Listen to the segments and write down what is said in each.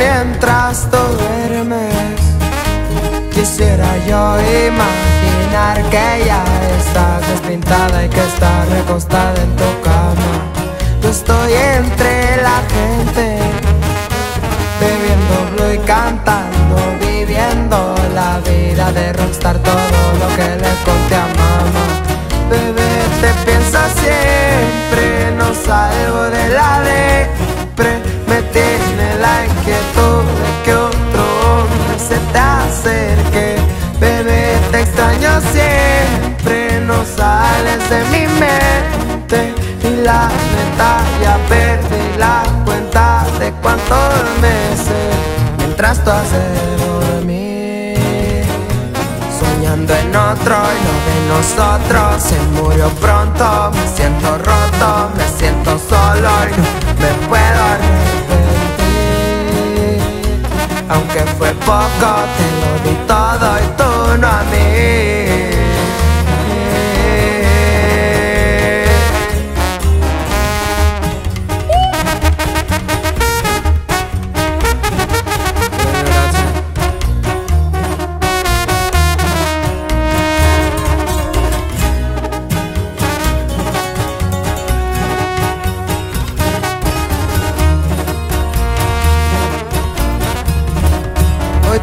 mientras tú duermes. Quisiera yo imaginar que ya estás despintada y que estás recostada en tu cama. Yo estoy entre la gente, bebiendo blue y cantando, viviendo la vida de rockstar, todo lo que le conté a mamá. Bebé, te piensas siempre, no salgo de la depre, acerque. Bebé, te extraño siempre, no sales de mi mente. Y la neta ya perdí la cuenta de cuántos meses mientras tú haces dormir. Soñando en otro y no de nosotros Se murió pronto, Aunque fue poco, te lo di todo y tú no a mí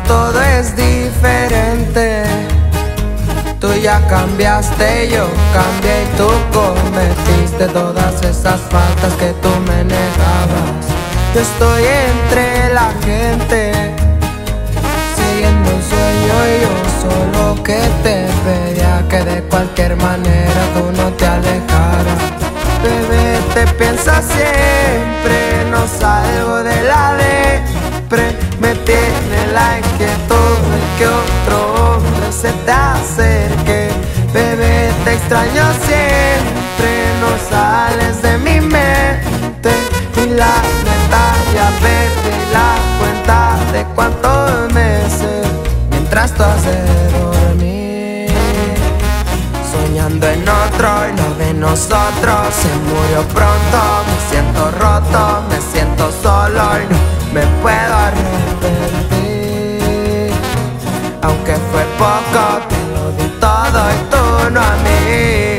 todo es diferente. Tú ya cambiaste, yo cambié y tú cometiste todas esas faltas que tú me negabas. Yo estoy entre la gente, siguiendo un sueño y yo solo que te pedía que de cualquier manera tú no te alejaras. Bebé, te piensas siempre, no salgo de la depre, que otro hombre se te acerque. Bebé, te extraño siempre, no sales de mi mente. Y la neta ya perdí la cuenta de cuántos meses mientras tú haces dormir. Soñando en otro y no de nosotros Se murió pronto, me siento roto, me siento solo y no me puedo aunque fue poco, te lo di todo y tú no a mí.